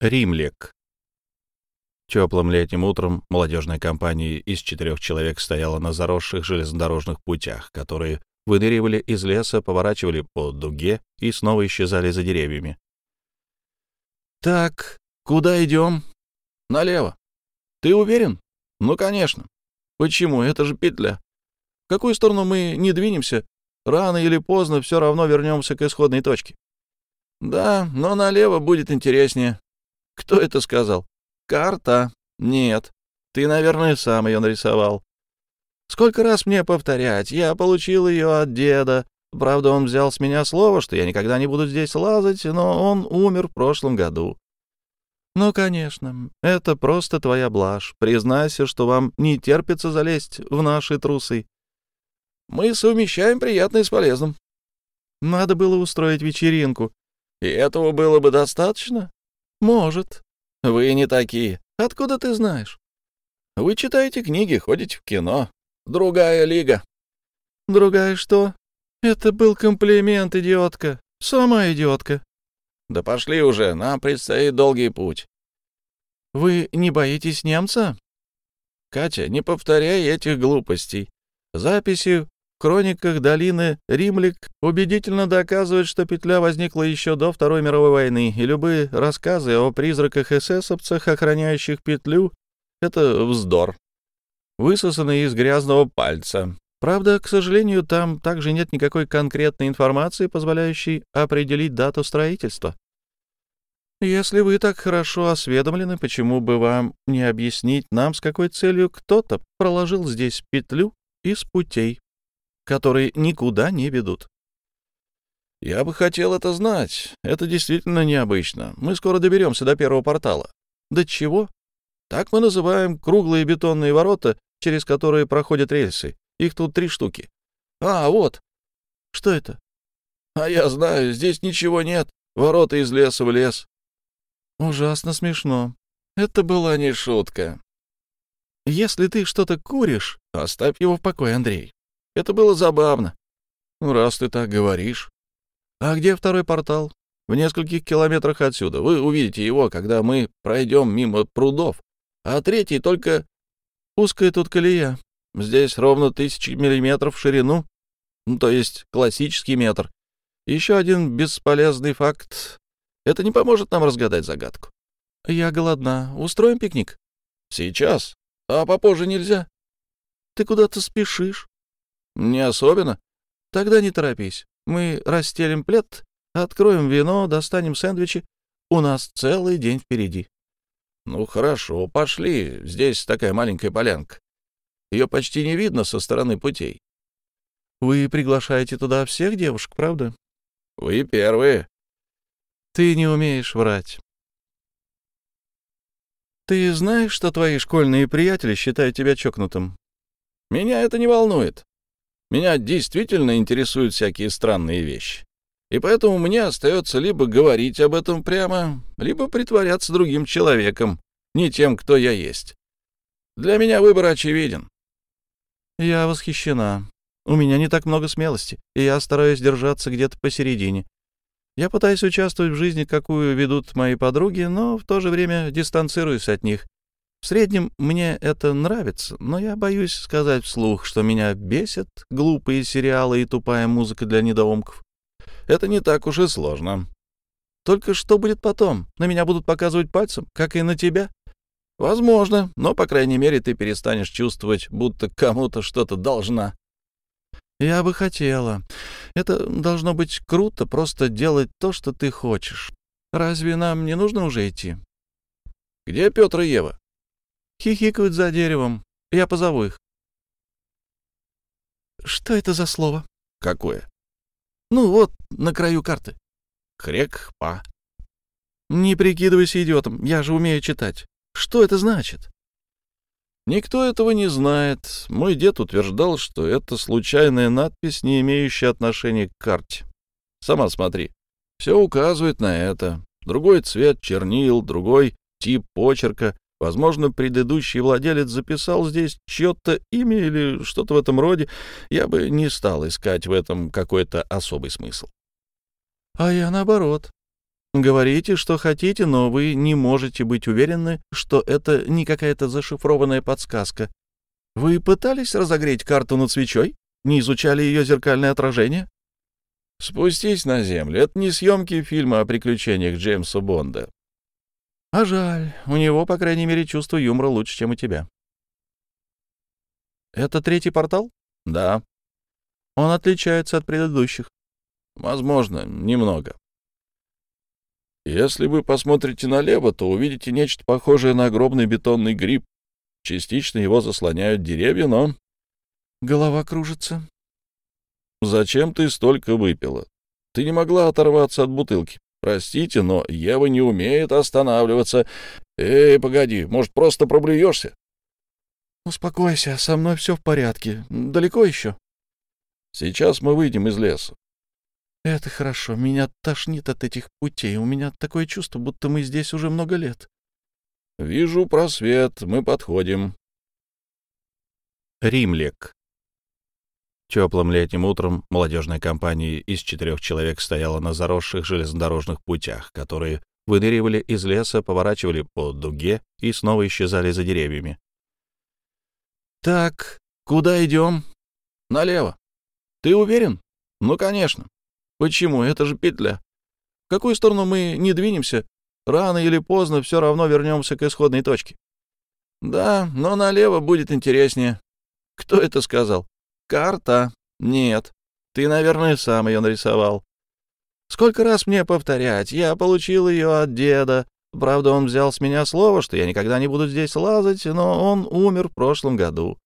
Римлек. Теплым летним утром молодежная компания из четырех человек стояла на заросших железнодорожных путях, которые выныривали из леса, поворачивали по дуге и снова исчезали за деревьями. «Так, куда идем?» «Налево». «Ты уверен?» «Ну, конечно». «Почему? Это же петля. В какую сторону мы не двинемся, рано или поздно все равно вернемся к исходной точке». «Да, но налево будет интереснее». Кто это сказал? Карта? Нет. Ты, наверное, сам ее нарисовал. Сколько раз мне повторять? Я получил ее от деда. Правда, он взял с меня слово, что я никогда не буду здесь лазать, но он умер в прошлом году. Ну, конечно, это просто твоя блажь. Признайся, что вам не терпится залезть в наши трусы. Мы совмещаем приятное с полезным. Надо было устроить вечеринку. И этого было бы достаточно? «Может. Вы не такие. Откуда ты знаешь? Вы читаете книги, ходите в кино. Другая лига». «Другая что? Это был комплимент, идиотка. Сама идиотка». «Да пошли уже, нам предстоит долгий путь». «Вы не боитесь немца?» «Катя, не повторяй этих глупостей. Записи хрониках долины Римлик убедительно доказывает, что петля возникла еще до Второй мировой войны, и любые рассказы о призраках эсэсовцах, охраняющих петлю, — это вздор, высосанный из грязного пальца. Правда, к сожалению, там также нет никакой конкретной информации, позволяющей определить дату строительства. Если вы так хорошо осведомлены, почему бы вам не объяснить нам, с какой целью кто-то проложил здесь петлю из путей? Которые никуда не ведут. Я бы хотел это знать. Это действительно необычно. Мы скоро доберемся до первого портала. До чего? Так мы называем круглые бетонные ворота, через которые проходят рельсы. Их тут три штуки. А, вот. Что это? А я знаю, здесь ничего нет. Ворота из леса в лес. Ужасно смешно. Это была не шутка. Если ты что-то куришь, оставь его в покое, Андрей. Это было забавно. Ну, раз ты так говоришь. А где второй портал? В нескольких километрах отсюда. Вы увидите его, когда мы пройдем мимо прудов. А третий только узкая тут колея. Здесь ровно тысячи миллиметров в ширину, ну, то есть классический метр. Еще один бесполезный факт. Это не поможет нам разгадать загадку. Я голодна. Устроим пикник? Сейчас. А попозже нельзя. Ты куда-то спешишь. Не особенно. Тогда не торопись. Мы расстелим плед, откроем вино, достанем сэндвичи. У нас целый день впереди. Ну, хорошо, пошли. Здесь такая маленькая полянка. Ее почти не видно со стороны путей. Вы приглашаете туда всех девушек, правда? Вы первые. Ты не умеешь врать. Ты знаешь, что твои школьные приятели считают тебя чокнутым? Меня это не волнует. Меня действительно интересуют всякие странные вещи. И поэтому мне остается либо говорить об этом прямо, либо притворяться другим человеком, не тем, кто я есть. Для меня выбор очевиден. Я восхищена. У меня не так много смелости, и я стараюсь держаться где-то посередине. Я пытаюсь участвовать в жизни, какую ведут мои подруги, но в то же время дистанцируюсь от них в среднем мне это нравится, но я боюсь сказать вслух, что меня бесят глупые сериалы и тупая музыка для недоумков. Это не так уж и сложно. Только что будет потом? На меня будут показывать пальцем, как и на тебя? Возможно, но, по крайней мере, ты перестанешь чувствовать, будто кому-то что-то должна. Я бы хотела. Это должно быть круто, просто делать то, что ты хочешь. Разве нам не нужно уже идти? Где Петр и Ева? Хихикают за деревом. Я позову их. Что это за слово? Какое? Ну вот, на краю карты. Хрек-па. Не прикидывайся идиотом, я же умею читать. Что это значит? Никто этого не знает. Мой дед утверждал, что это случайная надпись, не имеющая отношения к карте. Сама смотри. Все указывает на это. Другой цвет чернил, другой тип почерка. Возможно, предыдущий владелец записал здесь чье-то имя или что-то в этом роде. Я бы не стал искать в этом какой-то особый смысл. А я наоборот. Говорите, что хотите, но вы не можете быть уверены, что это не какая-то зашифрованная подсказка. Вы пытались разогреть карту над свечой? Не изучали ее зеркальное отражение? Спустись на землю. Это не съемки фильма о приключениях Джеймса Бонда. А жаль. У него, по крайней мере, чувство юмора лучше, чем у тебя. Это третий портал? Да. Он отличается от предыдущих. Возможно, немного. Если вы посмотрите налево, то увидите нечто похожее на огромный бетонный гриб. Частично его заслоняют деревья, но... Голова кружится. Зачем ты столько выпила? Ты не могла оторваться от бутылки. Простите, но Ева не умеет останавливаться. Эй, погоди, может, просто проблюешься? Успокойся, со мной все в порядке. Далеко еще? Сейчас мы выйдем из леса. Это хорошо. Меня тошнит от этих путей. У меня такое чувство, будто мы здесь уже много лет. Вижу просвет. Мы подходим. Римлек. Теплым летним утром молодежная компания из четырех человек стояла на заросших железнодорожных путях, которые выныривали из леса, поворачивали по дуге и снова исчезали за деревьями. «Так, куда идем?» «Налево». «Ты уверен?» «Ну, конечно». Почему? Это же петля. В какую сторону мы не двинемся, рано или поздно все равно вернемся к исходной точке. Да, но налево будет интереснее. Кто это сказал? Карта. Нет. Ты, наверное, сам ее нарисовал. Сколько раз мне повторять? Я получил ее от деда. Правда, он взял с меня слово, что я никогда не буду здесь лазать, но он умер в прошлом году.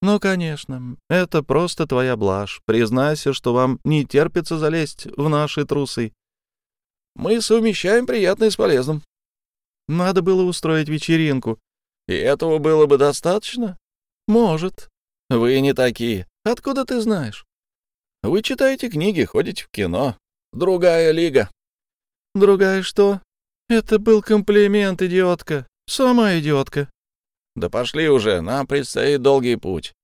«Ну, конечно, это просто твоя блажь. Признайся, что вам не терпится залезть в наши трусы. Мы совмещаем приятное с полезным. Надо было устроить вечеринку. И этого было бы достаточно? Может. Вы не такие. Откуда ты знаешь? Вы читаете книги, ходите в кино. Другая лига. Другая что? Это был комплимент, идиотка. Сама идиотка. Да пошли уже, нам предстоит долгий путь.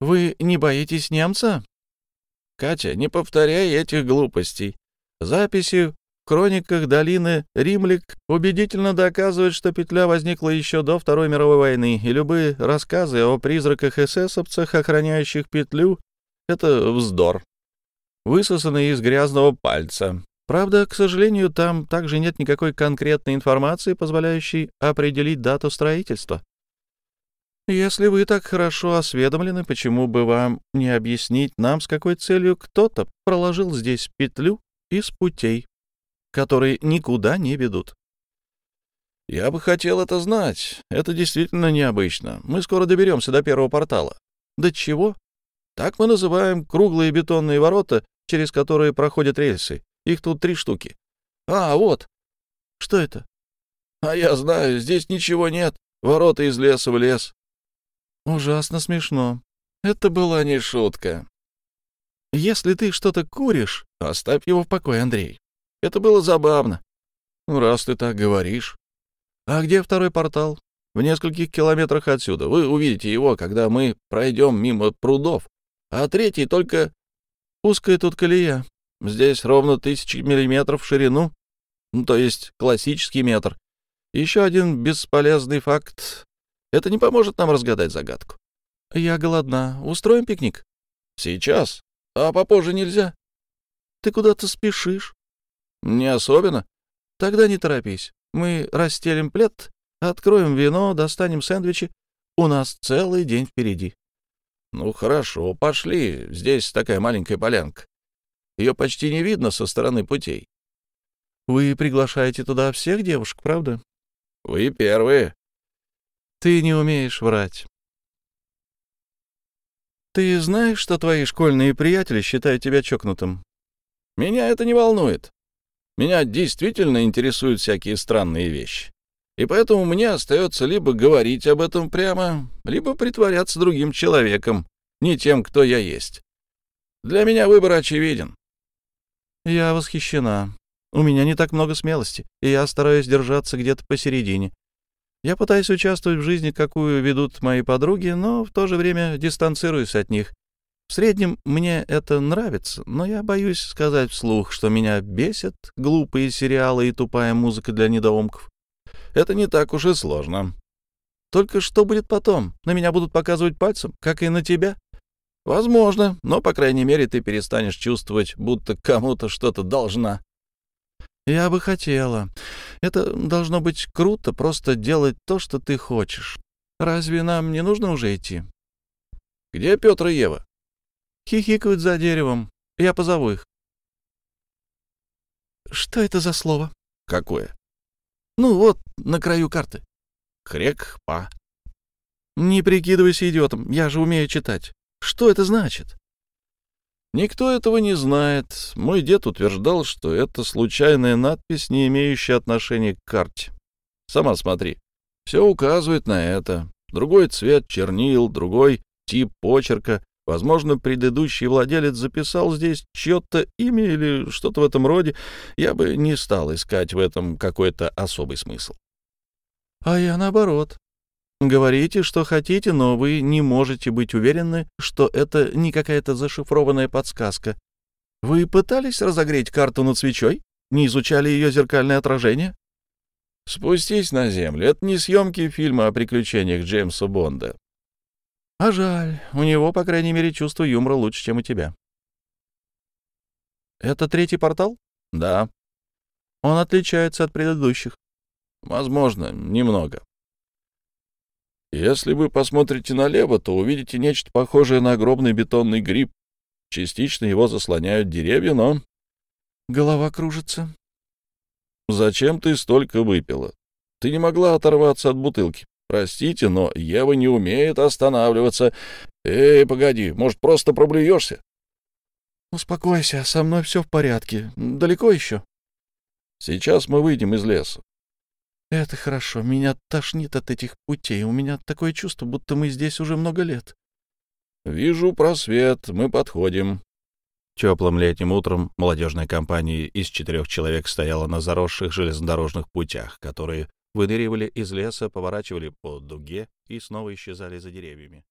Вы не боитесь немца? Катя, не повторяй этих глупостей. Записи хрониках долины Римлик убедительно доказывают, что петля возникла еще до Второй мировой войны, и любые рассказы о призраках эсэсовцах, охраняющих петлю, — это вздор, высосанный из грязного пальца. Правда, к сожалению, там также нет никакой конкретной информации, позволяющей определить дату строительства. Если вы так хорошо осведомлены, почему бы вам не объяснить нам, с какой целью кто-то проложил здесь петлю из путей, которые никуда не ведут? Я бы хотел это знать. Это действительно необычно. Мы скоро доберемся до первого портала. До чего? Так мы называем круглые бетонные ворота, через которые проходят рельсы. Их тут три штуки. А, вот. Что это? А я знаю, здесь ничего нет. Ворота из леса в лес. Ужасно смешно. Это была не шутка. Если ты что-то куришь, оставь его в покое, Андрей. Это было забавно. Ну, раз ты так говоришь. А где второй портал? В нескольких километрах отсюда. Вы увидите его, когда мы пройдем мимо прудов. А третий только узкая тут колея. Здесь ровно тысячи миллиметров в ширину, ну, то есть классический метр. Еще один бесполезный факт. Это не поможет нам разгадать загадку. Я голодна. Устроим пикник? Сейчас. А попозже нельзя. Ты куда-то спешишь? Не особенно. Тогда не торопись. Мы расстелим плед, откроем вино, достанем сэндвичи. У нас целый день впереди. Ну, хорошо, пошли. Здесь такая маленькая полянка. Ее почти не видно со стороны путей. Вы приглашаете туда всех девушек, правда? Вы первые. Ты не умеешь врать. Ты знаешь, что твои школьные приятели считают тебя чокнутым? Меня это не волнует. Меня действительно интересуют всякие странные вещи. И поэтому мне остается либо говорить об этом прямо, либо притворяться другим человеком, не тем, кто я есть. Для меня выбор очевиден. Я восхищена. У меня не так много смелости, и я стараюсь держаться где-то посередине. Я пытаюсь участвовать в жизни, какую ведут мои подруги, но в то же время дистанцируюсь от них. В среднем мне это нравится, но я боюсь сказать вслух, что меня бесят глупые сериалы и тупая музыка для недоумков. Это не так уж и сложно. Только что будет потом? На меня будут показывать пальцем, как и на тебя? Возможно, но, по крайней мере, ты перестанешь чувствовать, будто кому-то что-то должна. Я бы хотела. Это должно быть круто, просто делать то, что ты хочешь. Разве нам не нужно уже идти? Где Петр и Ева? Хихикают за деревом. Я позову их. Что это за слово? Какое? Ну вот, на краю карты. Хрек-па. Не прикидывайся идиотом, я же умею читать. Что это значит? Никто этого не знает. Мой дед утверждал, что это случайная надпись, не имеющая отношения к карте. Сама смотри. Все указывает на это. Другой цвет чернил, другой тип почерка. Возможно, предыдущий владелец записал здесь чье-то имя или что-то в этом роде. Я бы не стал искать в этом какой-то особый смысл. А я наоборот. Говорите, что хотите, но вы не можете быть уверены, что это не какая-то зашифрованная подсказка. Вы пытались разогреть карту над свечой? Не изучали ее зеркальное отражение? Спустись на землю. Это не съемки фильма о приключениях Джеймса Бонда. А жаль, у него, по крайней мере, чувство юмора лучше, чем у тебя. Это третий портал? Да. Он отличается от предыдущих. Возможно, немного. Если вы посмотрите налево, то увидите нечто похожее на огромный бетонный гриб. Частично его заслоняют деревья, но... Голова кружится. Зачем ты столько выпила? Ты не могла оторваться от бутылки. Простите, но Ева не умеет останавливаться. Эй, погоди, может, просто проблюешься? Успокойся, со мной все в порядке. Далеко еще? Сейчас мы выйдем из леса. Это хорошо. Меня тошнит от этих путей. У меня такое чувство, будто мы здесь уже много лет. Вижу просвет. Мы подходим. Теплым летним утром молодежная компания из четырех человек стояла на заросших железнодорожных путях, которые выныривали из леса, поворачивали по дуге и снова исчезали за деревьями.